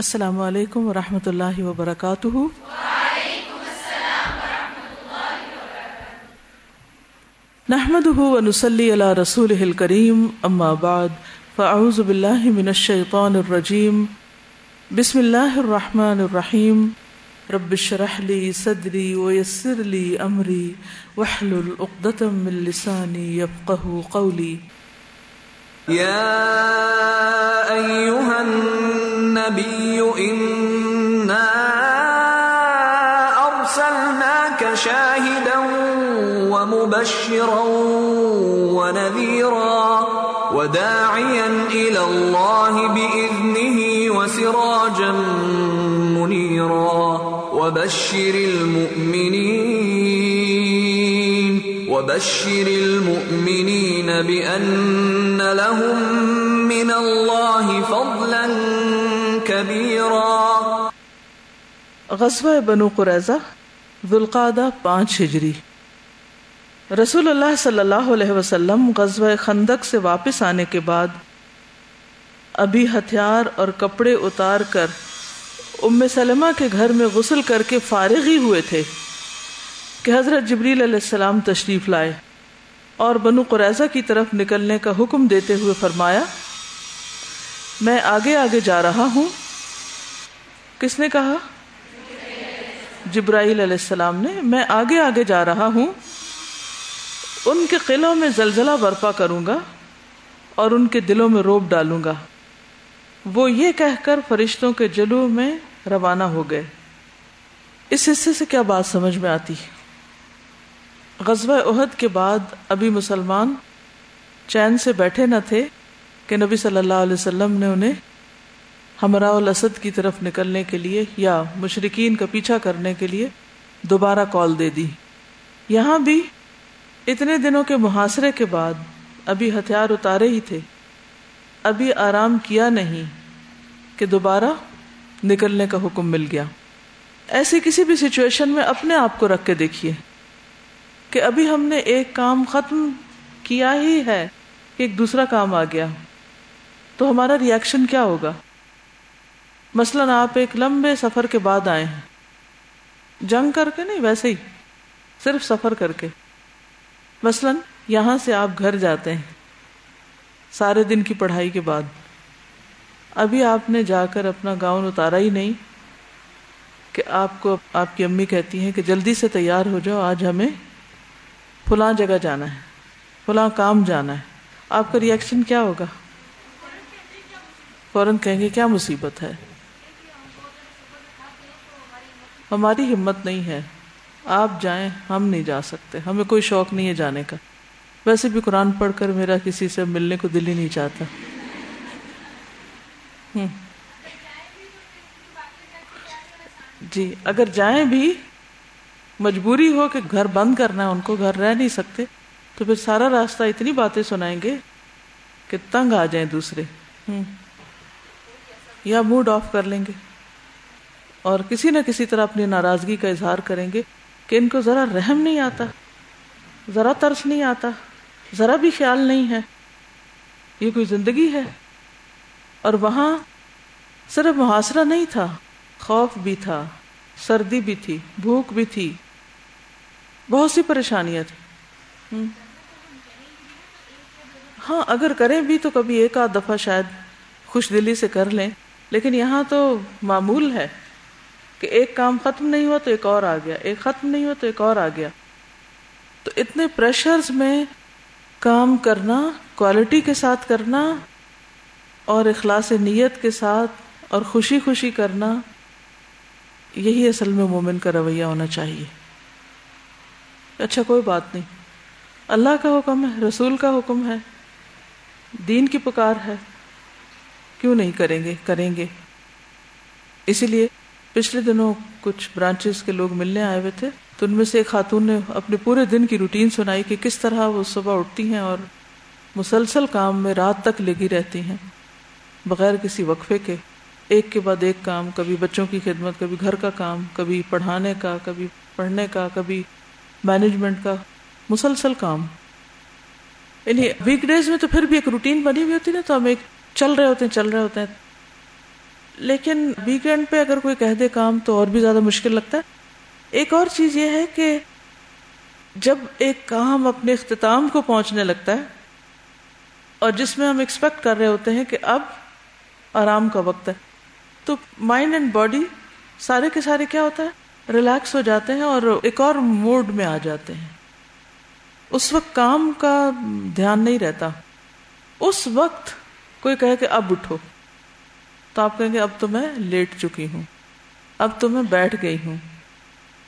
السلام علیکم ورحمۃ اللہ وبرکاتہ۔ نحمده ونصلي على رسوله الكريم اما بعد، فاعوذ بالله من الشيطان الرجيم بسم الله الرحمن الرحيم رب اشرح لي صدري ويسر لي امري واحلل عقدة من لساني يفقهوا قولي يا أيها النبي، إنا أرسلناك شاهدا ومبشرا ونذيرا وداعيا إلى الله بإذنه وسراجا منيرا وبشر المؤمنين وبشر المؤمنين بأن لهم من الله فضلا كبيرا. غزوہ بنو قریظہ، ذوالقعدہ پانچ ہجری۔ رسول اللہ صلی اللہ علیہ وسلم غزوہ خندق سے واپس آنے کے بعد ابھی ہتھیار اور کپڑے اتار کر ام سلمہ کے گھر میں غسل کر کے فارغ ہی ہوئے تھے۔ کہ حضرت جبریل علیہ السلام تشریف لائے اور بنو قریضہ کی طرف نکلنے کا حکم دیتے ہوئے فرمایا، میں آگے آگے جا رہا ہوں۔ کس نے کہا؟ جبرائیل علیہ السلام نے، میں آگے آگے جا رہا ہوں۔ ان کے قلعوں میں زلزلہ برپا کروں گا اور ان کے دلوں میں روب ڈالوں گا۔ وہ یہ کہہ کر فرشتوں کے جلو میں روانہ ہو گئے۔ اس حصے سے کیا بات سمجھ میں آتی؟ غزوہ عہد کے بعد ابھی مسلمان چین سے بیٹھے نہ تھے کہ نبی صلی اللہ علیہ وسلم نے انہیں ہمراہ الاسد کی طرف نکلنے کے لیے یا مشرقین کا پیچھا کرنے کے لیے دوبارہ کال دے دی۔ یہاں بھی اتنے دنوں کے محاصرے کے بعد ابھی ہتھیار اتارے ہی تھے۔ ابھی آرام کیا نہیں کہ دوبارہ نکلنے کا حکم مل گیا۔ ایسی کسی بھی سچویشن میں اپنے آپ کو رکھ کے دیکھیے۔ کہ ابھی ہم نے ایک کام ختم کیا ہی ہے کہ ایک دوسرا کام آ گیا۔ تو ہمارا ریئیکشن کیا ہوگا؟ مثلاً آپ ایک لمبے سفر کے بعد آئے ہیں۔ جنگ کر کے نہیں، ویسے ہی، صرف سفر کر کے۔ مثلاً یہاں سے آپ گھر جاتے ہیں، سارے دن کی پڑھائی کے بعد۔ ابھی آپ نے جا کر اپنا گاؤن اتارا ہی نہیں کہ آپ کو، آپ کی امی کہتی ہیں کہ جلدی سے تیار ہو جاؤ، آج ہمیں فلاں جگہ جانا ہے، فلاں کام جانا ہے۔ آپ کا ریئیکشن کیا ہوگا؟ فوراً کہیں گے، کیا مصیبت ہے؟ ہماری ہمت نہیں ہے۔ آپ جائیں، ہم نہیں جا سکتے۔ ہمیں کوئی شوق نہیں ہے جانے کا۔ ویسے بھی قرآن پڑھ کر میرا کسی سے ملنے کو دل ہی نہیں چاہتا۔ جی اگر جائیں بھی مجبوری ہو کہ گھر بند کرنا ہے، ان کو گھر رہ نہیں سکتے۔ تو پھر سارا راستہ اتنی باتیں سنائیں گے کہ تنگ آ جائیں دوسرے۔ یا موڈ آف کر لیں گے۔ اور کسی نہ کسی طرح اپنی ناراضگی کا اظہار کریں گے کہ ان کو ذرا رحم نہیں آتا، ذرا ترس نہیں آتا، ذرا بھی خیال نہیں ہے۔ یہ کوئی زندگی ہے۔ اور وہاں صرف محاصرہ نہیں تھا، خوف بھی تھا، سردی بھی تھی، بھوک بھی تھی۔ بہت سی پریشانیاں تھیں۔ ہاں اگر کریں بھی تو کبھی ایک آدھ دفعہ شاید خوش دلی سے کر لیں۔ لیکن یہاں تو معمول ہے کہ ایک کام ختم نہیں ہوا تو ایک اور آ گیا۔ ایک ختم نہیں ہوا تو ایک اور آ گیا۔ تو اتنے پریشرز میں کام کرنا کوالٹی کے ساتھ کرنا اور اخلاص نیت کے ساتھ اور خوشی خوشی کرنا، یہی اصل میں مومن کا رویہ ہونا چاہیے۔ اچھا کوئی بات نہیں۔ اللہ کا حکم ہے، رسول کا حکم ہے۔ دین کی پکار ہے۔ کیوں نہیں کریں گے؟ کریں گے۔ اسی لیے پچھلے دنوں کچھ برانچز کے لوگ ملنے آئے ہوئے تھے۔ تو ان میں سے ایک خاتون نے اپنے پورے دن کی روٹین سنائی کہ کس طرح وہ صبح اٹھتی ہیں اور مسلسل کام میں رات تک لگی رہتی ہیں۔ بغیر کسی وقفے کے، ایک کے بعد ایک کام، کبھی بچوں کی خدمت، کبھی گھر کا کام، کبھی پڑھانے کا، کبھی پڑھنے کا، کبھی مینجمنٹ کا مسلسل کام۔ یعنی ویک ڈیز میں تو پھر بھی ایک روٹین بنی ہوئی ہوتی نا، تو ہم ایک چل رہے ہوتے ہیں، چل رہے ہوتے ہیں۔ لیکن ویکینڈ پہ اگر کوئی کہہ دے کام تو اور بھی زیادہ مشکل لگتا ہے۔ ایک اور چیز یہ ہے کہ جب ایک کام اپنے اختتام کو پہنچنے لگتا ہے اور جس میں ہم ایکسپیکٹ کر رہے ہوتے ہیں کہ اب آرام کا وقت ہے، تو مائنڈ اینڈ باڈی سارے کے سارے کیا ہوتا ہے؟ ریلیکس ہو جاتے ہیں اور ایک اور موڈ میں آ جاتے ہیں۔ اس وقت کام کا دھیان نہیں رہتا۔ اس وقت کوئی کہے کہ اب اٹھو۔ تو آپ کہیں گے اب تو میں لیٹ چکی ہوں۔ اب تو میں بیٹھ گئی ہوں۔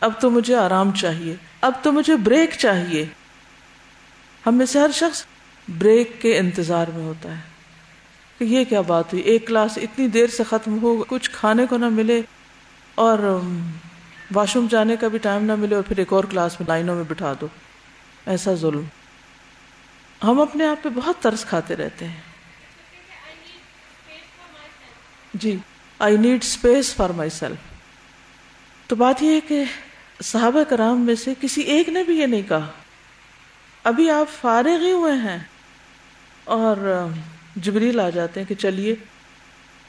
اب تو مجھے آرام چاہیے۔ اب تو مجھے بریک چاہیے۔ ہم میں سے ہر شخص بریک کے انتظار میں ہوتا ہے۔ کہ یہ کیا بات ہوئی؟ ایک کلاس اتنی دیر سے ختم ہو، کچھ کھانے کو نہ ملے اور واش روم جانے کا بھی ٹائم نہ ملے اور پھر ایک اور کلاس میں لائنوں میں بٹھا دو۔ ایسا ظلم۔ ہم اپنے آپ پہ بہت ترس کھاتے رہتے ہیں۔ جی I need space for myself تو بات یہ ہے کہ صحابہ کرام میں سے کسی ایک نے بھی یہ نہیں کہا۔ ابھی آپ فارغ ہی ہوئے ہیں۔ اور جبریل آ جاتے ہیں کہ چلیے۔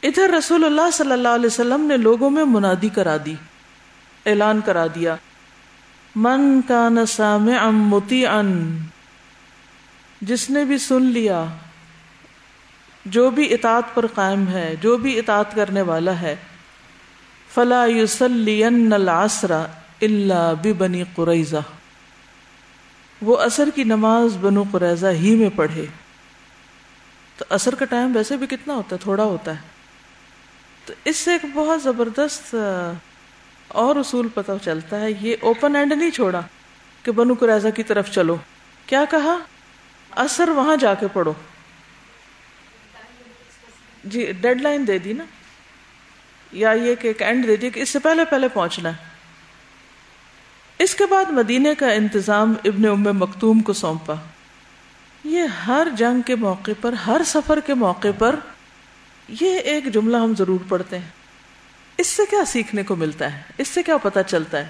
ادھر رسول اللہ صلی اللہ علیہ وسلم نے لوگوں میں منادی کرا دی۔ اعلان کرا دیا۔ من کا نسام متی ان جس نے بھی سن لیا، جو بھی اطاعت پر قائم ہے، جو بھی اطاعت کرنے والا ہے، فلا یوسلین العصر اللہ بنی قریضہ وہ اثر کی نماز بنو قریضہ ہی میں پڑھے۔ تو اثر کا ٹائم ویسے بھی کتنا ہوتا ہے؟ تھوڑا ہوتا ہے۔ تو اس سے ایک بہت زبردست اور اصول پتہ چلتا ہے، یہ اوپن اینڈ نہیں چھوڑا کہ بنو قریضہ کی طرف چلو۔ کیا کہا؟ اثر وہاں جا کے پڑھو۔ جی ڈیڈ لائن دے دی نا۔ یا یہ کہ ایک اینڈ دے دی کہ اس سے پہلے پہلے پہنچنا ہے۔ اس کے بعد مدینے کا انتظام ابن ام مکتوم کو سونپا۔ یہ ہر جنگ کے موقع پر، ہر سفر کے موقع پر یہ ایک جملہ ہم ضرور پڑھتے ہیں۔ اس سے کیا سیکھنے کو ملتا ہے؟ اس سے کیا پتا چلتا ہے؟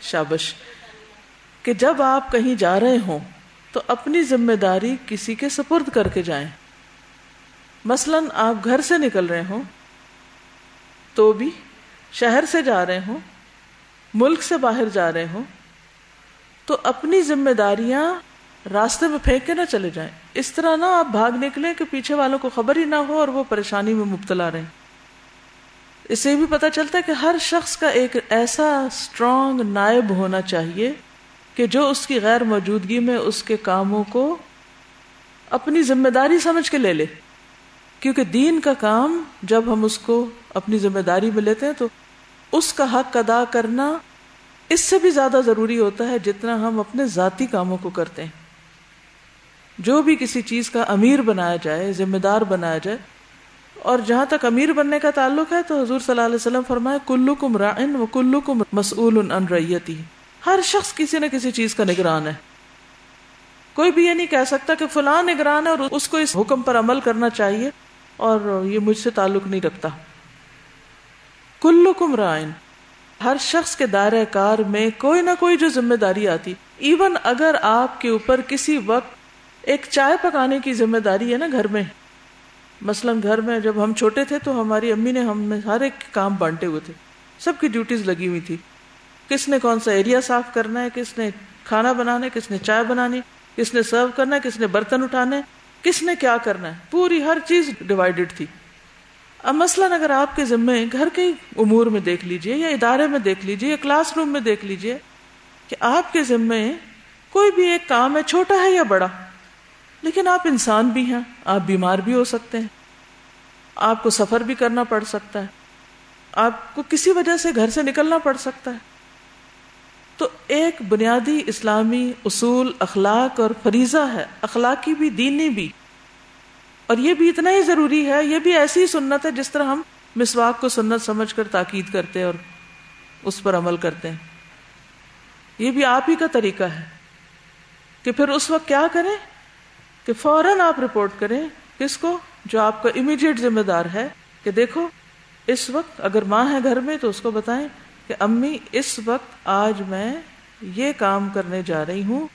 شابش، کہ جب آپ کہیں جا رہے ہوں، تو اپنی ذمہ داری کسی کے سپرد کر کے جائیں۔ مثلا آپ گھر سے نکل رہے ہوں، تو بھی شہر سے جا رہے ہوں، ملک سے باہر جا رہے ہوں، تو اپنی ذمہ داریاں راستے میں پھینک کے نہ چلے جائیں۔ اس طرح نہ آپ بھاگ نکلیں کہ پیچھے والوں کو خبر ہی نہ ہو اور وہ پریشانی میں مبتلا رہے اس سے بھی پتا چلتا ہے کہ ہر شخص کا ایک ایسا اسٹرانگ نائب ہونا چاہیے کہ جو اس کی غیر موجودگی میں اس کے کاموں کو اپنی ذمہ داری سمجھ کے لے لے۔ کیونکہ دین کا کام جب ہم اس کو اپنی ذمہ داری میں لیتے ہیں تو اس کا حق ادا کرنا اس سے بھی زیادہ ضروری ہوتا ہے جتنا ہم اپنے ذاتی کاموں کو کرتے ہیں۔ جو بھی کسی چیز کا امیر بنایا جائے، ذمہ دار بنایا جائے، اور جہاں تک امیر بننے کا تعلق ہے، تو حضور صلی اللہ علیہ وسلم فرمائے کلو کم رائن و کلو کم مسعل ان ریتی. ہر شخص کسی نہ کسی چیز کا نگران ہے۔ کوئی بھی یہ نہیں کہہ سکتا کہ فلاں نگران ہے اور اس کو اس حکم پر عمل کرنا چاہیے، اور یہ مجھ سے تعلق نہیں رکھتا۔ کلو کم رائن، ہر شخص کے دائرہ کار میں کوئی نہ کوئی جو ذمہ داری آتی، ایون اگر آپ کے اوپر کسی وقت ایک چائے پکانے کی ذمہ داری ہے نا گھر میں۔ مثلا گھر میں جب ہم چھوٹے تھے تو ہماری امی نے ہم ہر ایک کام بانٹے ہوئے تھے۔ سب کی ڈیوٹیز لگی ہوئی تھی۔ کس نے کون سا ایریا صاف کرنا ہے، کس نے کھانا بنانا ہے، کس نے چائے بنانی کس نے سرو کرنا ہے، کس نے برتن اٹھانے کس نے کیا کرنا ہے۔ پوری ہر چیز ڈیوائڈیڈ تھی۔ اب مثلاً اگر آپ کے ذمے گھر کے امور میں دیکھ لیجیے یا ادارے میں دیکھ لیجیے یا کلاس روم میں دیکھ لیجیے کہ آپ کے ذمے کوئی بھی ایک کام ہے، چھوٹا ہے یا بڑا۔ لیکن آپ انسان بھی ہیں، آپ بیمار بھی ہو سکتے ہیں۔ آپ کو سفر بھی کرنا پڑ سکتا ہے۔ آپ کو کسی وجہ سے گھر سے نکلنا پڑ سکتا ہے۔ تو ایک بنیادی اسلامی اصول اخلاق اور فریضہ ہے۔ اخلاقی بھی، دینی بھی۔ اور یہ بھی اتنا ہی ضروری ہے، یہ بھی ایسی سنت ہے جس طرح ہم مسواک کو سنت سمجھ کر تاکید کرتے اور اس پر عمل کرتے ہیں۔ یہ بھی آپ ہی کا طریقہ ہے کہ پھر اس وقت کیا کریں؟ کہ فوراً آپ رپورٹ کریں کس کو جو آپ کا امیڈیٹ ذمہ دار ہے کہ دیکھو، اس وقت اگر ماں ہے گھر میں تو اس کو بتائیں کہ امی، اس وقت آج میں یہ کام کرنے جا رہی ہوں،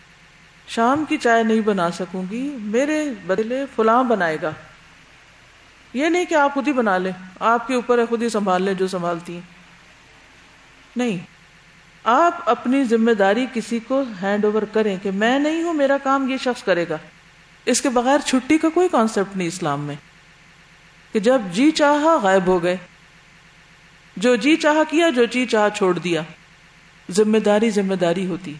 شام کی چائے نہیں بنا سکوں گی، میرے بدلے فلاں بنائے گا۔ یہ نہیں کہ آپ خود ہی بنا لیں، آپ کے اوپر ہے خود ہی سنبھال لیں جو سنبھالتی ہیں۔ نہیں، آپ اپنی ذمہ داری کسی کو ہینڈ اوور کریں کہ میں نہیں ہوں، میرا کام یہ شخص کرے گا۔ اس کے بغیر چھٹی کا کوئی کانسیپٹ نہیں اسلام میں کہ جب جی چاہا غائب ہو گئے۔ جو جی چاہا کیا، جو جی چاہا چھوڑ دیا۔ ذمہ داری ذمہ داری ہوتی۔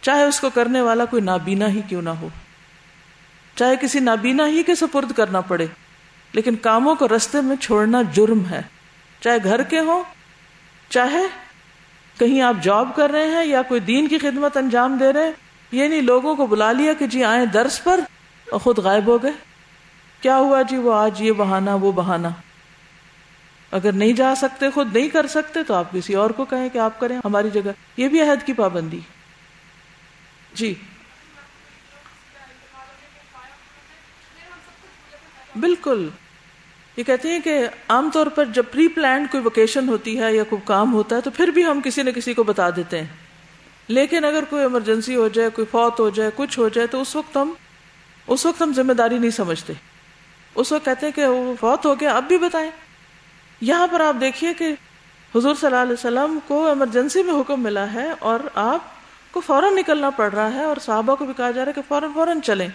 چاہے اس کو کرنے والا کوئی نابینا ہی کیوں نہ ہو۔ چاہے کسی نابینا ہی کے سپرد کرنا پڑے۔ لیکن کاموں کو رستے میں چھوڑنا جرم ہے۔ چاہے گھر کے ہوں، چاہے کہیں آپ جاب کر رہے ہیں یا کوئی دین کی خدمت انجام دے رہے ہیں یہ نہیں لوگوں کو بلا لیا کہ جی آئے درس پر اور خود غائب ہو گئے۔ کیا ہوا جی وہ آج یہ بہانا وہ بہانا اگر نہیں جا سکتے، خود نہیں کر سکتے، تو آپ کسی اور کو کہیں کہ آپ کریں ہماری جگہ۔ یہ بھی عہد کی پابندی۔ جی۔ بالکل۔ یہ کہتے ہیں کہ عام طور پر جب پری پلانڈ کوئی وکیشن ہوتی ہے یا کوئی کام ہوتا ہے تو پھر بھی ہم کسی نہ کسی کو بتا دیتے ہیں۔ لیکن اگر کوئی ایمرجنسی ہو جائے، کوئی فوت ہو جائے، کچھ ہو جائے، تو اس وقت ہم اس وقت ہم ذمہ داری نہیں سمجھتے۔ اس وقت کہتے ہیں کہ وہ فوت ہو گیا، اب بھی بتائیں۔ یہاں پر آپ دیکھیے کہ حضور صلی اللہ علیہ وسلم کو ایمرجنسی میں حکم ملا ہے اور آپ کو فوراً نکلنا پڑ رہا ہے اور صحابہ کو بھی کہا جا رہا ہے کہ فوراً فوراً چلیں۔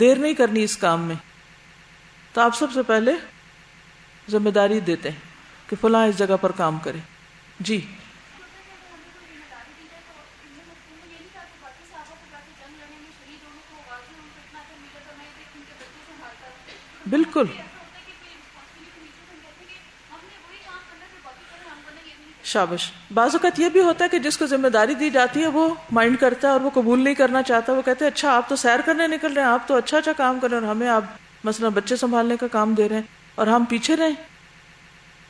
دیر نہیں کرنی اس کام میں۔ تو آپ سب سے پہلے ذمہ داری دیتے ہیں کہ فلاں اس جگہ پر کام کرے جی۔ بالکل۔ شابش، بعض اوقات یہ بھی ہوتا ہے کہ جس کو ذمہ داری دی جاتی ہے، وہ مائنڈ کرتا ہے اور وہ قبول نہیں کرنا چاہتا، وہ کہتے ہیں اچھا آپ تو سیر کرنے نکل رہے ہیں، آپ تو اچھا اچھا کام کر رہے ہیں اور ہمیں آپ مثلا بچے سنبھالنے کا کام دے رہے ہیں اور ہم پیچھے رہے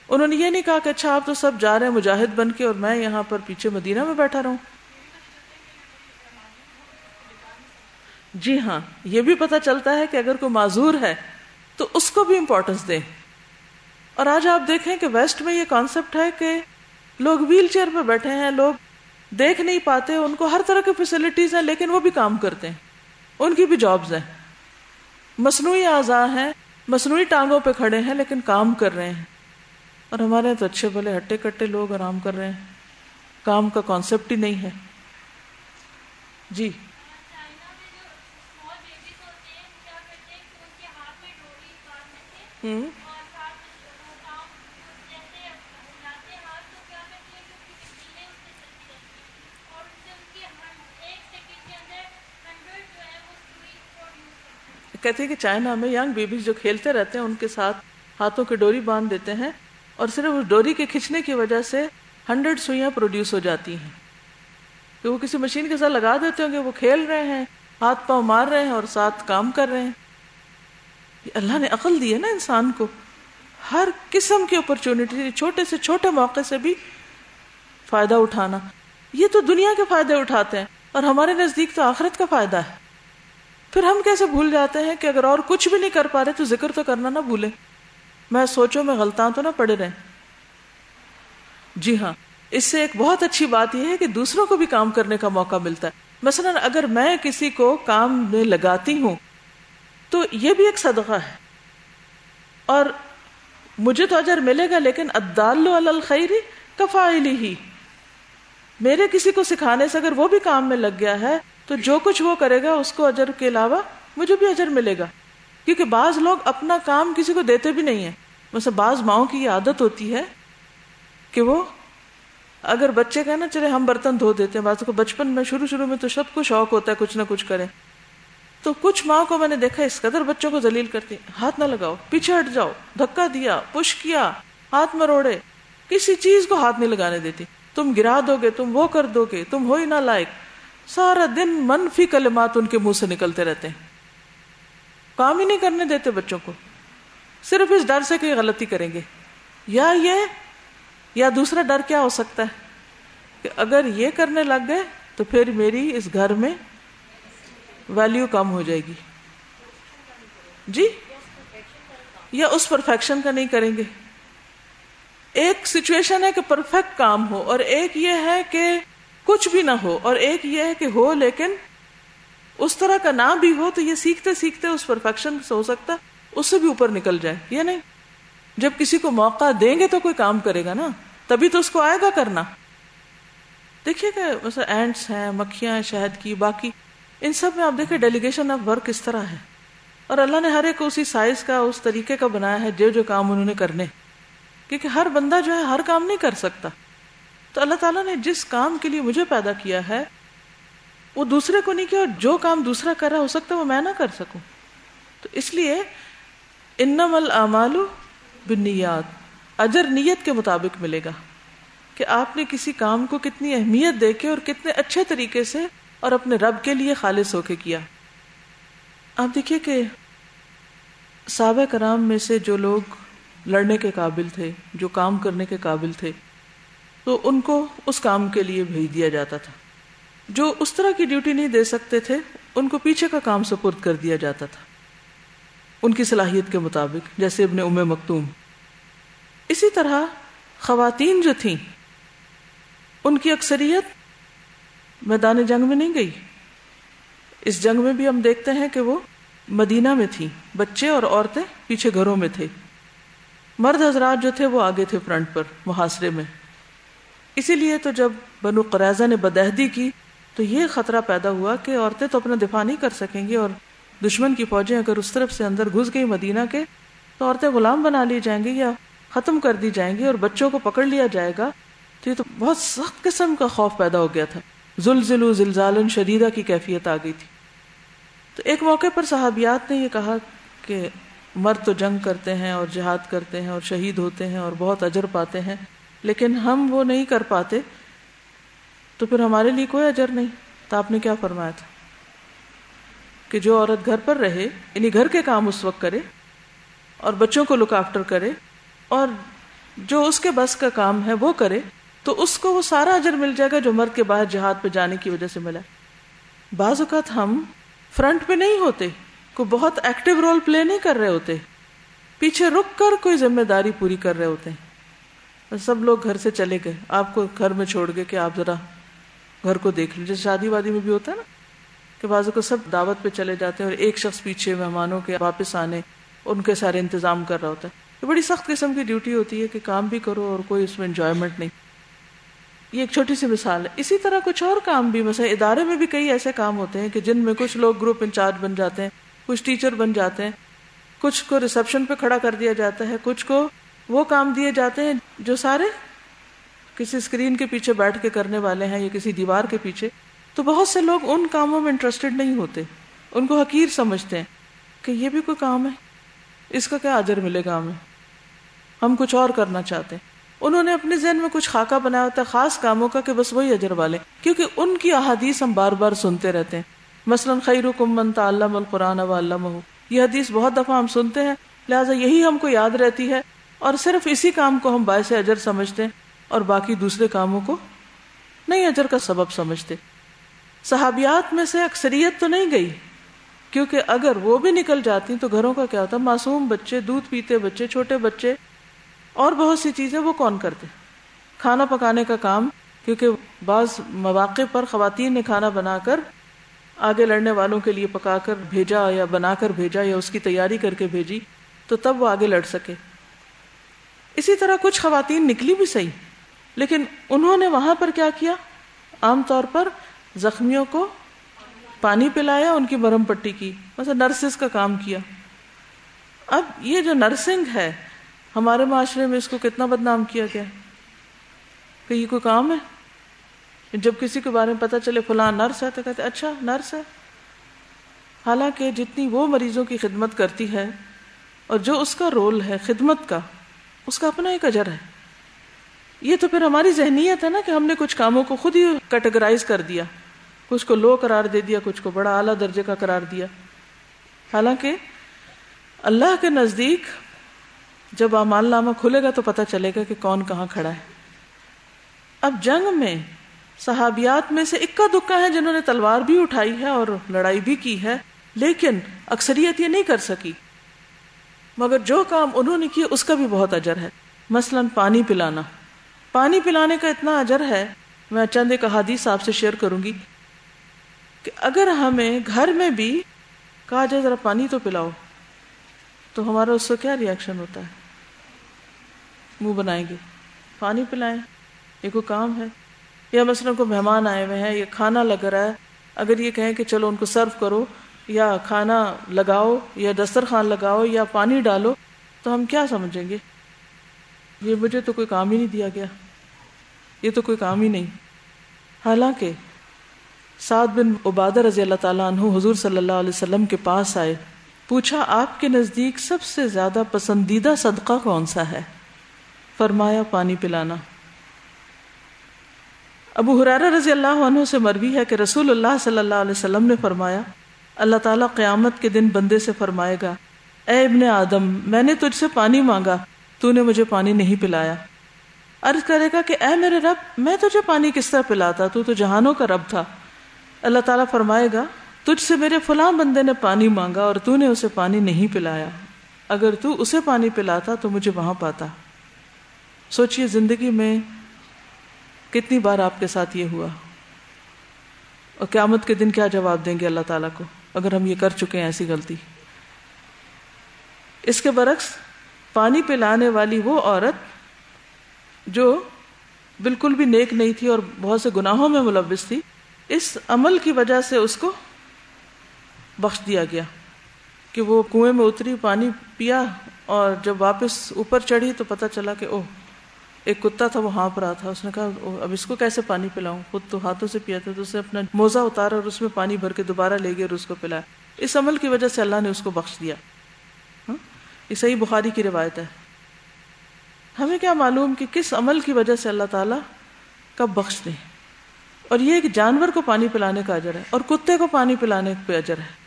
انہوں نے یہ نہیں کہا کہ اچھا آپ تو سب جا رہے ہیں مجاہد بن کے اور میں یہاں پر پیچھے مدینہ میں بیٹھا رہا جی ہاں یہ بھی پتا چلتا ہے کہ اگر کوئی معذور ہے تو اس کو بھی امپورٹینس دیں۔ اور آج آپ دیکھیں کہ ویسٹ میں یہ کانسیپٹ ہے کہ لوگ ویل چیئر پہ بیٹھے ہیں، لوگ دیکھ نہیں پاتے، ان کو ہر طرح کی فیسلٹیز ہیں، لیکن وہ بھی کام کرتے ہیں۔ ان کی بھی جابز ہیں۔ مصنوعی اعضاء ہیں، مصنوعی ٹانگوں پہ کھڑے ہیں، لیکن کام کر رہے ہیں۔ اور ہمارے تو اچھے بھلے ہٹے کٹے لوگ آرام کر رہے ہیں۔ کام کا کانسیپٹ ہی نہیں ہے۔ جی۔ ہوں۔ کہتے ہیں کہ چائنا میں ینگ بیبیز جو کھیلتے رہتے ہیں، ان کے ساتھ ہاتھوں کی ڈوری باندھ دیتے ہیں اور صرف اس ڈوری کے کھینچنے کی وجہ سے ہنڈریڈ سوئیاں پروڈیوس ہو جاتی ہیں۔ کہ وہ کسی مشین کے ساتھ لگا دیتے ہوں گے، وہ کھیل رہے ہیں، ہاتھ پاؤں مار رہے ہیں اور ساتھ کام کر رہے ہیں۔ اللہ نے عقل دی ہے نا انسان کو۔ ہر قسم کی اپرچونٹی چھوٹے سے چھوٹے موقع سے بھی فائدہ اٹھانا۔ یہ تو دنیا کے فائدے اٹھاتے ہیں اور ہمارے نزدیک تو آخرت کا فائدہ ہے۔ پھر ہم کیسے بھول جاتے ہیں کہ اگر اور کچھ بھی نہیں کر پا رہے تو ذکر تو کرنا نہ بھولے میں سوچوں، میں غلطاں تو نہ پڑے رہے جی ہاں اس سے ایک بہت اچھی بات یہ ہے کہ دوسروں کو بھی کام کرنے کا موقع ملتا ہے۔ مثلا اگر میں کسی کو کام میں لگاتی ہوں تو یہ بھی ایک صدقہ ہے۔ اور مجھے تو اجر ملے گا، لیکن ادال الخیری کفائلی ہی میرے کسی کو سکھانے سے اگر وہ بھی کام میں لگ گیا ہے، تو جو کچھ وہ کرے گا، اس کو اجر کے علاوہ مجھے بھی اجر ملے گا۔ کیونکہ بعض لوگ اپنا کام کسی کو دیتے بھی نہیں ہے بعض ماؤں کی یہ عادت ہوتی ہے کہ وہ اگر بچے کا نا، چلے ہم برتن دھو دیتے ہیں، بعض کو بچپن میں شروع شروع میں تو سب کو شوق ہوتا ہے کچھ نہ کچھ کرے تو کچھ ماں کو میں نے دیکھا اس قدر بچوں کو ذلیل کرتی، ہاتھ نہ لگاؤ، پیچھے ہٹ جاؤ، دھکا دیا، پش کیا، ہاتھ میں روڑے۔ کسی چیز کو ہاتھ نہیں لگانے دیتی۔ تم گرا دو گے، تم وہ کر دو گے، تم ہو ہی نہ لائق۔ سارا دن منفی کلمات ان کے منہ سے نکلتے رہتے ہیں۔ کام ہی نہیں کرنے دیتے بچوں کو۔ صرف اس ڈر سے کہ غلطی کریں گے۔ یا یہ، یا دوسرا ڈر کیا ہو سکتا ہے؟ کہ اگر یہ کرنے لگ گئے تو پھر میری اس گھر میں ویلیو کم ہو جائے گی۔ جی؟ یا اس پرفیکشن کا نہیں کریں گے۔ ایک سچویشن ہے کہ پرفیکٹ کام ہو اور ایک یہ ہے کہ کچھ بھی نہ ہو اور ایک یہ ہے کہ ہو لیکن اس طرح کا نہ بھی ہو تو یہ سیکھتے سیکھتے اس پرفیکشن سے ہو سکتا اس سے بھی اوپر نکل جائے، یا نہیں؟ جب کسی کو موقع دیں گے تو کوئی کام کرے گا نا، تبھی تو اس کو آئے گا کرنا۔ دیکھیے کہ مثلا اینٹس ہیں، مکھیاں شہد کی، باقی ان سب میں آپ دیکھیں ڈیلیگیشن آف ورک کس طرح ہے؟ اور اللہ نے ہر ایک کو اسی سائز کا، اس طریقے کا بنایا ہے جو جو کام انہوں نے کرنے۔ کیونکہ ہر بندہ جو ہے ہر کام نہیں کر سکتا۔ تو اللہ تعالیٰ نے جس کام کے لیے مجھے پیدا کیا ہے، وہ دوسرے کو نہیں کیا، اور جو کام دوسرا کر رہا ہو سکتا وہ میں نہ کر سکوں۔ تو اس لیے انم العمال بنیاد، اجر نیت کے مطابق ملے گا۔ کہ آپ نے کسی کام کو کتنی اہمیت دے کے اور کتنے اچھے طریقے سے اور اپنے رب کے لیے خالص ہو کے کیا۔ آپ دیکھیے کہ سابق کرام میں سے جو لوگ لڑنے کے قابل تھے، جو کام کرنے کے قابل تھے، تو ان کو اس کام کے لیے بھیج دیا جاتا تھا۔ جو اس طرح کی ڈیوٹی نہیں دے سکتے تھے، ان کو پیچھے کا کام سپرد کر دیا جاتا تھا۔ ان کی صلاحیت کے مطابق، جیسے ابن ام مکتوم۔ اسی طرح خواتین جو تھیں، ان کی اکثریت میدان جنگ میں نہیں گئی۔ اس جنگ میں بھی ہم دیکھتے ہیں کہ وہ مدینہ میں تھی بچے اور عورتیں پیچھے گھروں میں تھے۔ مرد حضرات جو تھے وہ آگے تھے فرنٹ پر، محاصرے میں۔ اسی لیے تو جب بنو قریضہ نے بدہدی کی تو یہ خطرہ پیدا ہوا کہ عورتیں تو اپنا دفاع نہیں کر سکیں گی اور دشمن کی فوجیں اگر اس طرف سے اندر گھس گئی مدینہ کے تو عورتیں غلام بنا لی جائیں گی یا ختم کر دی جائیں گی اور بچوں کو پکڑ لیا جائے گا۔ تو یہ تو بہت سخت قسم کا خوف پیدا ہو گیا تھا۔ زلزل زلزال شدیدہ کی کیفیت آ گئی تھی۔ تو ایک موقع پر صحابیات نے یہ کہا کہ مرد تو جنگ کرتے ہیں اور جہاد کرتے ہیں اور شہید ہوتے ہیں اور بہت اجر پاتے ہیں، لیکن ہم وہ نہیں کر پاتے۔ تو پھر ہمارے لیے کوئی اجر نہیں۔ تو آپ نے کیا فرمایا تھا؟ کہ جو عورت گھر پر رہے یعنی گھر کے کام اس وقت کرے اور بچوں کو لک آفٹر کرے اور جو اس کے بس کا کام ہے وہ کرے۔ تو اس کو وہ سارا اجر مل جائے گا جو مرد کے باہر جہاد پہ جانے کی وجہ سے ملا بعض اوقات ہم فرنٹ پہ نہیں ہوتے، کوئی بہت ایکٹیو رول پلے نہیں کر رہے ہوتے۔ پیچھے رک کر کوئی ذمہ داری پوری کر رہے ہوتے۔ ہیں سب لوگ گھر سے چلے گئے۔ آپ کو گھر میں چھوڑ گئے کہ آپ ذرا گھر کو دیکھ لیں۔ جیسے شادی وادی میں بھی ہوتا ہے نا کہ بازو کو سب دعوت پہ چلے جاتے ہیں اور ایک شخص پیچھے مہمانوں کے واپس آنے ان کے سارے انتظام کر رہا ہوتا ہے۔ یہ بڑی سخت قسم کی ڈیوٹی ہوتی ہے کہ کام بھی کرو اور کوئی اس میں انجوائمنٹ نہیں۔ یہ ایک چھوٹی سی مثال ہے۔ اسی طرح کچھ اور کام بھی، مثلا ادارے میں بھی کئی ایسے کام ہوتے ہیں کہ جن میں کچھ لوگ گروپ انچارج بن جاتے ہیں، کچھ ٹیچر بن جاتے ہیں، کچھ کو ریسپشن پہ کھڑا کر دیا جاتا ہے، کچھ کو وہ کام دیے جاتے ہیں جو سارے کسی اسکرین کے پیچھے بیٹھ کے کرنے والے ہیں یا کسی دیوار کے پیچھے۔ تو بہت سے لوگ ان کاموں میں انٹرسٹڈ نہیں ہوتے۔ ان کو حقیر سمجھتے ہیں کہ یہ بھی کوئی کام ہے، اس کا کیا اجر ملے گا ہمیں؟ ہم کچھ اور کرنا چاہتے ہیں۔ انہوں نے اپنے ذہن میں کچھ خاکہ بنایا ہوتا ہے، خاص کاموں کا کہ بس وہی اجر والے، کیونکہ ان کی احادیث ہم بار بار سنتے رہتے ہیں۔ مثلاً خیر من تعلم القرآن و علمہ یہ حدیث بہت دفعہ ہم سنتے ہیں، لہٰذا یہی ہم کو یاد رہتی ہے۔ اور صرف اسی کام کو ہم باعث اجر سمجھتے ہیں، اور باقی دوسرے کاموں کو نہیں اجر کا سبب سمجھتے۔ صحابیات میں سے اکثریت تو نہیں گئی، کیونکہ اگر وہ بھی نکل جاتی تو گھروں کا کیا ہوتا؟ معصوم بچے، دودھ پیتے بچے، چھوٹے بچے اور بہت سی چیزیں وہ کون کرتے کھانا پکانے کا کام، کیونکہ بعض مواقع پر خواتین نے کھانا بنا کر آگے لڑنے والوں کے لیے پکا کر بھیجا یا بنا کر بھیجا یا اس کی تیاری کر کے بھیجی تو تب وہ آگے لڑ سکے۔ اسی طرح کچھ خواتین نکلی بھی صحیح، لیکن انہوں نے وہاں پر کیا کیا؟ عام طور پر زخمیوں کو پانی پلایا، ان کی مرم پٹی کی، مثلا نرسز کا کام کیا۔ اب یہ جو نرسنگ ہے ہمارے معاشرے میں اس کو کتنا بدنام کیا گیا؟ کہ یہ کوئی کام ہے؟ جب کسی کے بارے میں پتا چلے فلاں نرس ہے تو کہتے اچھا نرس ہے۔ حالانکہ جتنی وہ مریضوں کی خدمت کرتی ہے اور جو اس کا رول ہے، خدمت کا، اس کا اپنا ایک اجر ہے۔ یہ تو پھر ہماری ذہنیت ہے نا کہ ہم نے کچھ کاموں کو خود ہی کیٹیگرائز کر دیا۔ کچھ کو لو قرار دے دیا، کچھ کو بڑا اعلیٰ درجے کا قرار دیا۔ حالانکہ اللہ کے نزدیک جب امال نامہ کھلے گا تو پتا چلے گا کہ کون کہاں کھڑا ہے۔ اب جنگ میں صحابیات میں سے اکا دکا ہے جنہوں نے تلوار بھی اٹھائی ہے اور لڑائی بھی کی ہے، لیکن اکثریت یہ نہیں کر سکی۔ مگر جو کام انہوں نے کیا، اس کا بھی بہت اجر ہے۔ مثلا پانی پلانا۔ پانی پلانے کا اتنا اجر ہے، میں چند ایک احادیث آپ سے شیئر کروں گی کہ اگر ہمیں گھر میں بھی کہا جائے ذرا پانی تو پلاؤ، تو ہمارا اس سے کیا ریئیکشن ہوتا ہے؟ منہ بنائیں گے۔ پانی پلائیں۔ یہ کوئی کام ہے؟ یا مثلا کو مہمان آئے ہوئے ہیں یا کھانا لگ رہا ہے۔ اگر یہ کہیں کہ چلو ان کو سرو کرو، یا کھانا لگاؤ، یا دسترخوان لگاؤ، یا پانی ڈالو، تو ہم کیا سمجھیں گے؟ یہ مجھے تو کوئی کام ہی نہیں دیا گیا۔ یہ تو کوئی کام ہی نہیں۔ حالانکہ سعد بن عبادہ رضی اللہ تعالیٰ عنہ حضور صلی اللہ علیہ وسلم کے پاس آئے۔ پوچھا، آپ کے نزدیک سب سے زیادہ پسندیدہ صدقہ کون سا ہے؟ فرمایا، پانی پلانا۔ ابو حرارہ رضی اللہ عنہ سے مروی ہے کہ رسول اللہ صلی اللہ علیہ وسلم نے فرمایا، اللہ تعالیٰ قیامت کے دن بندے سے فرمائے گا، اے ابن آدم، میں نے تجھ سے پانی مانگا، تو نے مجھے پانی نہیں پلایا۔ عرض کرے گا کہ اے میرے رب، میں تجھے پانی کس طرح پلاتا؟ تو تو جہانوں کا رب تھا۔ اللہ تعالیٰ فرمائے گا، تجھ سے میرے فلاں بندے نے پانی مانگا اور تو نے اسے پانی نہیں پلایا۔ اگر تو اسے پانی پلاتا تو مجھے وہاں پاتا۔ سوچئے زندگی میں کتنی بار آپ کے ساتھ یہ ہوا اور قیامت کے دن کیا جواب دیں گے اللہ تعالیٰ کو اگر ہم یہ کر چکے ہیں ایسی غلطی؟ اس کے برعکس پانی پلانے والی وہ عورت جو بالکل بھی نیک نہیں تھی اور بہت سے گناہوں میں ملوث تھی، اس عمل کی وجہ سے اس کو بخش دیا گیا کہ وہ کنویں میں اتری، پانی پیا اور جب واپس اوپر چڑھی تو پتہ چلا کہ اوہ ایک کتا تھا، وہ ہانپ رہا تھا۔ اس نے کہا، اب اس کو کیسے پانی پلاؤں؟ خود تو ہاتھوں سے پیا تھا تو اسے اپنا موزہ اتارا اور اس میں پانی بھر کے دوبارہ لے گئے اور اس کو پلایا۔ اس عمل کی وجہ سے اللہ نے اس کو بخش دیا۔ ہاں؟ یہ صحیح بخاری کی روایت ہے۔ ہمیں کیا معلوم کہ کس عمل کی وجہ سے اللہ تعالیٰ کب بخش دیں؟ اور یہ ایک جانور کو پانی پلانے کا اجر ہے اور کتے کو پانی پلانے پہ اجر ہے۔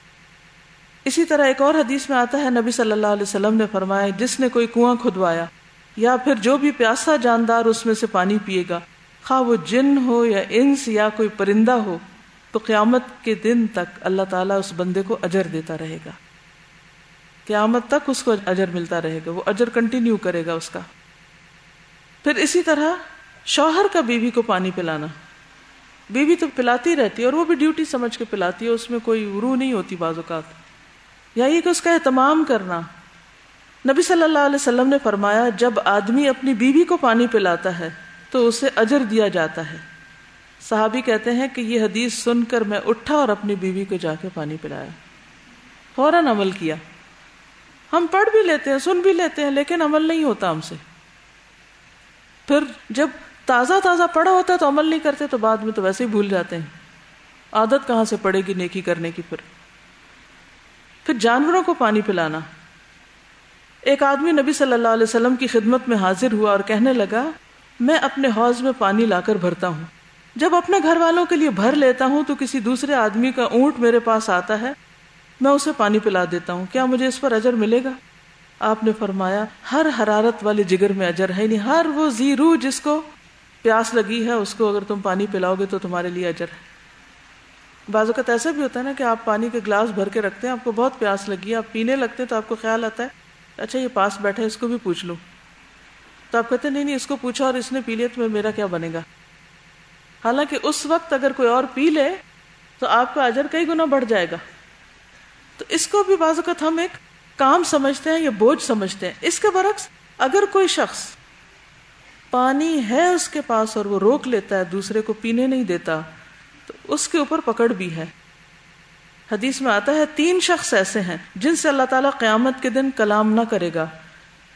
اسی طرح ایک اور حدیث میں آتا ہے، نبی صلی اللہ علیہ وسلم نے فرمایا، جس نے کوئی کنواں کھدوایا یا پھر جو بھی پیاسا جاندار اس میں سے پانی پیے گا، خواہ وہ جن ہو یا انس یا کوئی پرندہ ہو، تو قیامت کے دن تک اللہ تعالیٰ اس بندے کو اجر دیتا رہے گا۔ قیامت تک اس کو اجر ملتا رہے گا، وہ اجر کنٹینیو کرے گا اس کا۔ پھر اسی طرح شوہر کا بیوی کو پانی پلانا۔ بیوی تو پلاتی رہتی ہے اور وہ بھی ڈیوٹی سمجھ کے پلاتی ہے، اس میں کوئی روح نہیں ہوتی بعض اوقات۔ یا یہ کہ اس کا اہتمام کرنا۔ نبی صلی اللہ علیہ وسلم نے فرمایا، جب آدمی اپنی بیوی کو پانی پلاتا ہے، تو اسے اجر دیا جاتا ہے۔ صحابی کہتے ہیں کہ یہ حدیث سن کر میں اٹھا اور اپنی بیوی کو جا کے پانی پلایا۔ فوراً عمل کیا۔ ہم پڑھ بھی لیتے ہیں، سن بھی لیتے ہیں، لیکن عمل نہیں ہوتا ہم سے۔ پھر جب تازہ تازہ پڑھا ہوتا ہے تو عمل نہیں کرتے، تو بعد میں تو ویسے ہی بھول جاتے ہیں۔ عادت کہاں سے پڑے گی نیکی کرنے کی پھر؟ پھر جانوروں کو پانی پلانا۔ ایک آدمی نبی صلی اللہ علیہ وسلم کی خدمت میں حاضر ہوا اور کہنے لگا، میں اپنے حوض میں پانی لا کر بھرتا ہوں۔ جب اپنے گھر والوں کے لیے بھر لیتا ہوں تو کسی دوسرے آدمی کا اونٹ میرے پاس آتا ہے، میں اسے پانی پلا دیتا ہوں۔ کیا مجھے اس پر اجر ملے گا؟ آپ نے فرمایا، ہر حرارت والے جگر میں اجر ہے نہیں ہر وہ زیرو جس کو پیاس لگی ہے، اس کو اگر تم پانی پلاؤ گے تو تمہارے لیے اجر ہے۔ بعض اوقات ایسا بھی ہوتا ہے نا کہ آپ پانی کے گلاس بھر کے رکھتے ہیں، آپ کو بہت پیاس لگی ہے، آپ پینے لگتے ہیں تو آپ کو خیال آتا ہے۔ اچھا یہ پاس بیٹھے اس کو بھی پوچھ لو۔ تو آپ کہتے نہیں نہیں، اس کو پوچھا اور اس نے پی لیا، تو میرا کیا بنے گا؟ حالانکہ اس وقت اگر کوئی اور پی لے، تو آپ کا اجر کئی گنا بڑھ جائے گا۔ تو اس کو بھی بعض اوقات ہم ایک کام سمجھتے ہیں یا بوجھ سمجھتے ہیں۔ اس کے برعکس، اگر کوئی شخص پانی ہے اس کے پاس اور وہ روک لیتا ہے، دوسرے کو پینے نہیں دیتا، تو اس کے اوپر پکڑ بھی ہے۔ حدیث میں آتا ہے، تین شخص ایسے ہیں جن سے اللہ تعالیٰ قیامت کے دن کلام نہ کرے گا،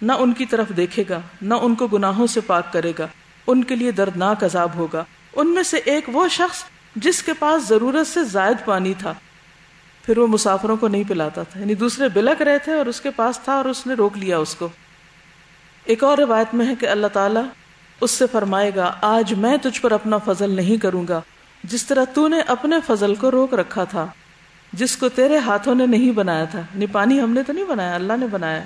نہ ان کی طرف دیکھے گا، نہ ان کو گناہوں سے پاک کرے گا، ان کے لیے دردناک عذاب ہوگا۔ ان میں سے ایک وہ شخص جس کے پاس ضرورت سے زائد پانی تھا، پھر وہ مسافروں کو نہیں پلاتا تھا یعنی دوسرے بلک رہے تھے اور اس کے پاس تھا اور اس نے روک لیا اس کو۔ ایک اور روایت میں ہے کہ اللہ تعالیٰ اس سے فرمائے گا، آج میں تجھ پر اپنا فضل نہیں کروں گا، جس طرح تو نے اپنے فضل کو روک رکھا تھا۔ جس کو تیرے ہاتھوں نے نہیں بنایا تھا نہیں پانی ہم نے تو نہیں بنایا، اللہ نے بنایا۔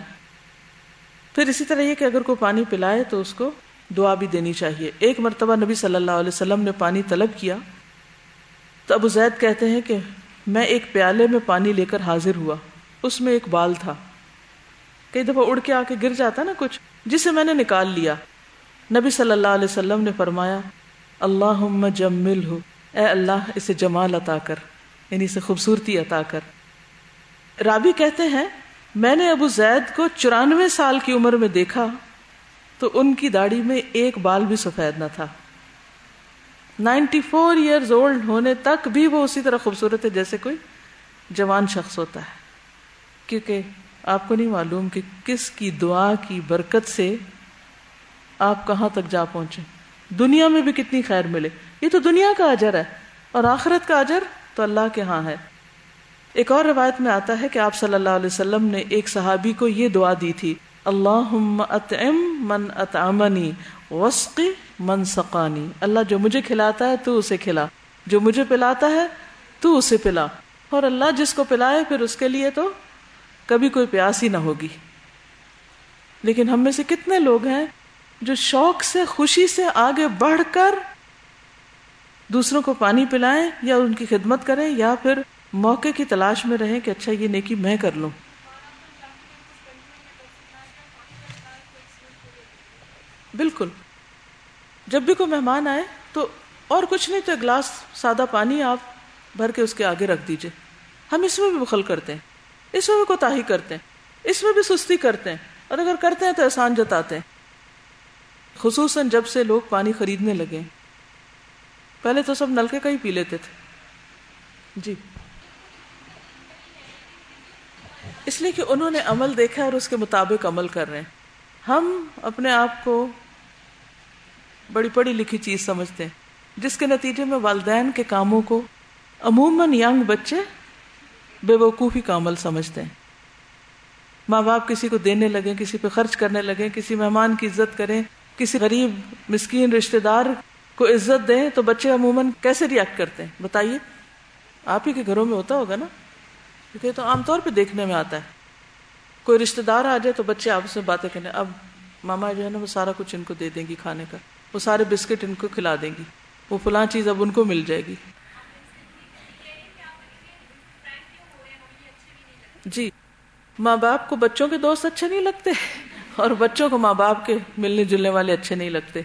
پھر اسی طرح یہ کہ اگر کوئی پانی پلائے تو اس کو دعا بھی دینی چاہیے۔ ایک مرتبہ نبی صلی اللہ علیہ وسلم نے پانی طلب کیا۔ تو ابو زید کہتے ہیں کہ میں ایک پیالے میں پانی لے کر حاضر ہوا۔ اس میں ایک بال تھا۔ کئی دفعہ اڑ کے آ کے گر جاتا نا کچھ، جسے میں نے نکال لیا۔ نبی صلی اللہ علیہ وسلم نے فرمایا اللہ جمل ہو اے اللہ، اسے جمال عطا کر۔ یعنی اسے خوبصورتی عطا کر۔ رابی کہتے ہیں، میں نے ابو زید کو چورانوے سال کی عمر میں دیکھا تو ان کی داڑھی میں ایک بال بھی سفید نہ تھا۔ نائنٹی فور ایئرز اولڈ ہونے تک بھی وہ اسی طرح خوبصورت ہے جیسے کوئی جوان شخص ہوتا ہے۔ کیونکہ آپ کو نہیں معلوم کہ کس کی دعا کی برکت سے آپ کہاں تک جا پہنچے۔ دنیا میں بھی کتنی خیر ملے۔ یہ تو دنیا کا اجر ہے اور آخرت کا اجر تو اللہ کے ہاں ہے۔ ایک اور روایت میں آتا ہے کہ آپ صلی اللہ علیہ وسلم نے ایک صحابی کو یہ دعا دی تھی اللہ اطعم من اطعمنی وسقی من سقانی۔ اللہ جو مجھے کھلاتا ہے تو اسے کھلا، جو مجھے پلاتا ہے تو اسے پلا۔ اور اللہ جس کو پلائے پھر اس کے لیے تو کبھی کوئی پیاس ہی نہ ہوگی۔ لیکن ہم میں سے کتنے لوگ ہیں جو شوق سے، خوشی سے آگے بڑھ کر دوسروں کو پانی پلائیں یا ان کی خدمت کریں یا پھر موقع کی تلاش میں رہیں کہ اچھا یہ نیکی میں کر لوں۔ بالکل۔ جب بھی کوئی مہمان آئے تو اور کچھ نہیں تو ایک گلاس سادہ پانی آپ بھر کے اس کے آگے رکھ دیجیے۔ ہم اس میں بھی بخل کرتے ہیں۔ اس میں بھی کوتا کرتے ہیں۔ اس میں بھی سستی کرتے ہیں۔ اور اگر کرتے ہیں تو احسان جتاتے ہیں۔ خصوصاً جب سے لوگ پانی خریدنے لگے۔ پہلے تو سب نلکے کا ہی پی لیتے تھے۔ جی۔ اس لیے کہ انہوں نے عمل دیکھا اور اس کے مطابق عمل کر رہے ہیں۔ ہم اپنے آپ کو بڑی پڑھی لکھی چیز سمجھتے ہیں، جس کے نتیجے میں والدین کے کاموں کو عموماً ینگ بچے بے وقوفی کا عمل سمجھتے ہیں۔ ماں باپ کسی کو دینے لگے، کسی پہ خرچ کرنے لگے، کسی مہمان کی عزت کریں، کسی غریب، مسکین رشتے دار کو عزت دیں تو بچے عموماً کیسے ریئیکٹ کرتے ہیں؟ بتائیے۔ آپ ہی کے گھروں میں ہوتا ہوگا نا؟ کیونکہ تو عام طور پہ دیکھنے میں آتا ہے۔ کوئی رشتے دار آ جائے تو بچے آپس میں باتیں کرنے، اب ماما جو ہے نا وہ سارا کچھ ان کو دے دیں گی کھانے کا، وہ سارے بسکٹ ان کو کھلا دیں گی، وہ فلاں چیز اب ان کو مل جائے گی۔ جی ماں باپ کو بچوں کے دوست اچھے نہیں لگتے اور بچوں کو ماں باپ کے ملنے جلنے والے اچھے نہیں لگتے۔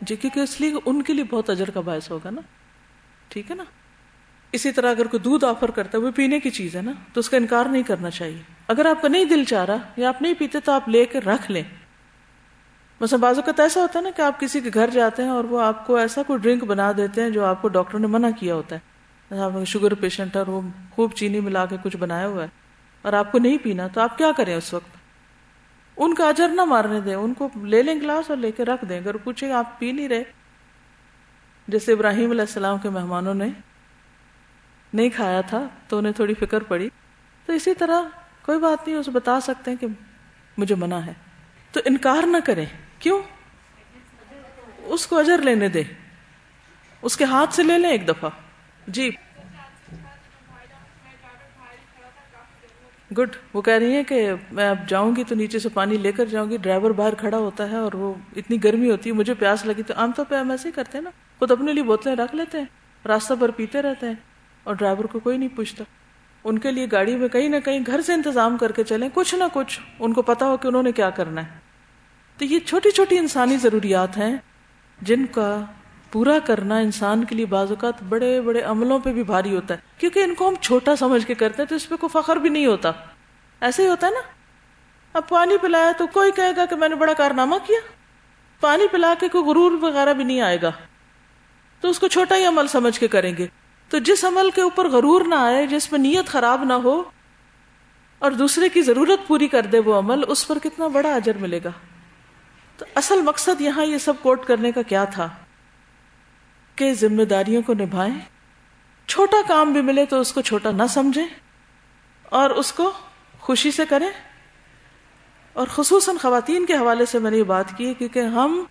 جی کیونکہ اس لیے ان کے لیے بہت اجر کا باعث ہوگا نا۔ ٹھیک ہے نا؟ اسی طرح اگر کوئی دودھ آفر کرتا ہے، وہ پینے کی چیز ہے نا، تو اس کا انکار نہیں کرنا چاہیے۔ اگر آپ کا نہیں دل چاہ رہا یا آپ نہیں پیتے، تو آپ لے کے رکھ لیں۔ مثلا بازو کا ایسا ہوتا ہے نا کہ آپ کسی کے گھر جاتے ہیں اور وہ آپ کو ایسا کوئی ڈرنک بنا دیتے ہیں جو آپ کو ڈاکٹر نے منع کیا ہوتا ہے۔ آپ شوگر پیشنٹ ہے اور وہ خوب چینی ملا کے کچھ بنایا ہوا ہے اور آپ کو نہیں پینا، تو آپ کیا کریں اس وقت؟ ان کا اجر نہ مارنے دیں، ان کو لے لیں گلاس اور لے کے رکھ دیں۔ اگر پوچھے آپ پی نہیں رہے، جیسے ابراہیم علیہ السلام کے مہمانوں نے نہیں کھایا تھا، تو انہیں تھوڑی فکر پڑی۔ تو اسی طرح کوئی بات نہیں اسے بتا سکتے ہیں کہ مجھے منع ہے۔ تو انکار نہ کریں۔ کیوں؟ اس کو اجر لینے دے اس کے ہاتھ سے لے لیں ایک دفعہ۔ جی۔ گڈ، وہ کہہ رہی ہیں کہ میں اب جاؤں گی تو نیچے سے پانی لے کر جاؤں گی، ڈرائیور باہر کھڑا ہوتا ہے اور وہ اتنی گرمی ہوتی ہے، مجھے پیاس لگی تو عام طور پہ ہم ایسے ہی کرتے ہیں نا، خود اپنے لیے بوتلیں رکھ لیتے ہیں، راستہ پر پیتے رہتے ہیں اور ڈرائیور کو کوئی نہیں پوچھتا۔ ان کے لیے گاڑی میں کہیں نہ کہیں گھر سے انتظام کر کے چلیں، کچھ نہ کچھ ان کو پتا ہو کہ انہوں نے کیا کرنا ہے۔ تو یہ چھوٹی چھوٹی انسانی ضروریات ہیں جن کا پورا کرنا انسان کے لیے بعض اوقات بڑے بڑے عملوں پہ بھی بھاری ہوتا ہے۔ کیونکہ ان کو ہم چھوٹا سمجھ کے کرتے ہیں تو اس پہ کوئی فخر بھی نہیں ہوتا۔ ایسے ہی ہوتا ہے نا۔ اب پانی پلایا تو کوئی کہے گا کہ میں نے بڑا کارنامہ کیا۔ پانی پلا کے کوئی غرور وغیرہ بھی نہیں آئے گا۔ تو اس کو چھوٹا ہی عمل سمجھ کے کریں گے۔ تو جس عمل کے اوپر غرور نہ آئے، جس میں نیت خراب نہ ہو اور دوسرے کی ضرورت پوری کر دے وہ عمل، اس پر کتنا بڑا اجر ملے گا۔ تو اصل مقصد یہاں یہ سب کوٹ کرنے کا کیا تھا؟ کہ ذمہ داریوں کو نبھائیں۔ چھوٹا کام بھی ملے تو اس کو چھوٹا نہ سمجھیں اور اس کو خوشی سے کریں۔ اور خصوصاً خواتین کے حوالے سے میں نے یہ بات کی کیونکہ ہم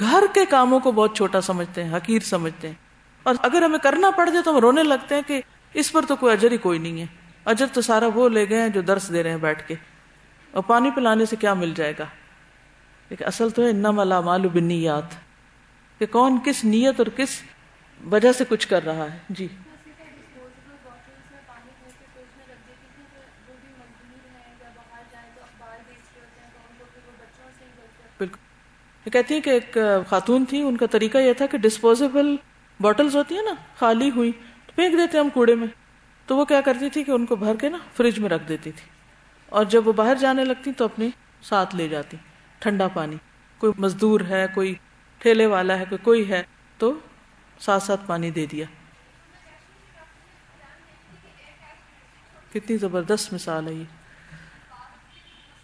گھر کے کاموں کو بہت چھوٹا سمجھتے ہیں، حقیر سمجھتے ہیں۔ اور اگر ہمیں کرنا پڑ جائے تو ہم رونے لگتے ہیں کہ اس پر تو کوئی اجر ہی کوئی نہیں ہے۔ اجر تو سارا وہ لے گئے ہیں جو درس دے رہے ہیں بیٹھ کے۔ اور پانی پلانے سے کیا مل جائے گا؟ لیکن اصل تو ہے انم مالو بنیات کہ کون کس نیت اور کس وجہ سے کچھ کر رہا ہے۔ جی۔ بالکل۔ یہ کہتی ہیں کہ ایک خاتون تھی، ان کا طریقہ یہ تھا کہ ڈسپوزیبل بوٹلز ہوتی ہیں نا، خالی ہوئی تو پھینک دیتے ہم کوڑے میں۔ تو وہ کیا کرتی تھی کہ ان کو بھر کے نا فریج میں رکھ دیتی تھی۔ اور جب وہ باہر جانے لگتی تو اپنے ساتھ لے جاتی، ٹھنڈا پانی۔ کوئی مزدور ہے، کوئی ٹھیلے والا ہے کوئی کوئی ہے تو ساتھ ساتھ پانی دے دیا۔ کتنی زبردست مثال ہے یہ۔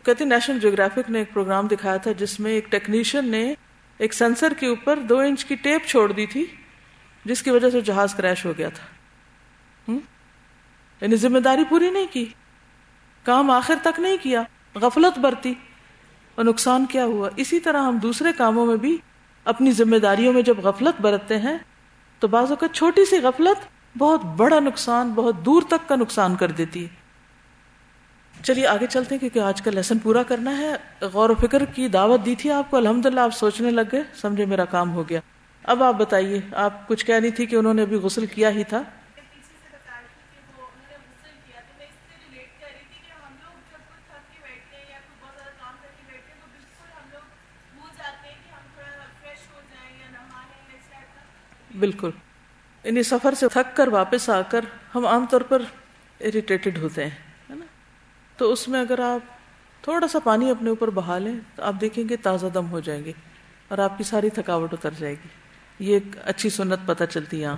کہتی نیشنل جیوگرافک نے ایک پروگرام دکھایا تھا جس میں ایک ٹیکنیشین نے ایک سینسر کے اوپر دو انچ کی ٹیپ چھوڑ دی تھی، جس کی وجہ سے جہاز کریش ہو گیا تھا۔ یعنی ذمہ داری پوری نہیں کی۔ کام آخر تک نہیں کیا، غفلت برتی۔ اور نقصان کیا ہوا؟ اسی طرح ہم دوسرے کاموں میں بھی اپنی ذمہ داریوں میں جب غفلت برتتے ہیں، تو بعض اوقات چھوٹی سی غفلت بہت بڑا نقصان، بہت دور تک کا نقصان کر دیتی ہے۔ چلیے، آگے چلتے ہیں، کیونکہ آج کا لیسن پورا کرنا ہے۔ غور و فکر کی دعوت دی تھی آپ کو۔ الحمد للہ آپ سوچنے لگ گئے۔ سمجھے میرا کام ہو گیا۔ اب آپ بتائیے، آپ کچھ کہنی تھی کہ انہوں نے ابھی غسل کیا ہی تھا؟ بالکل۔ انہیں سفر سے تھک کر واپس آ کر ہم عام طور پر اریٹیٹڈ ہوتے ہیں تو اس میں اگر آپ تھوڑا سا پانی اپنے اوپر بہا لیں تو آپ دیکھیں گے تازہ دم ہو جائیں گے اور آپ کی ساری تھکاوٹ اتر جائے گی۔ یہ ایک اچھی سنت پتہ چلتی ہے۔ یہاں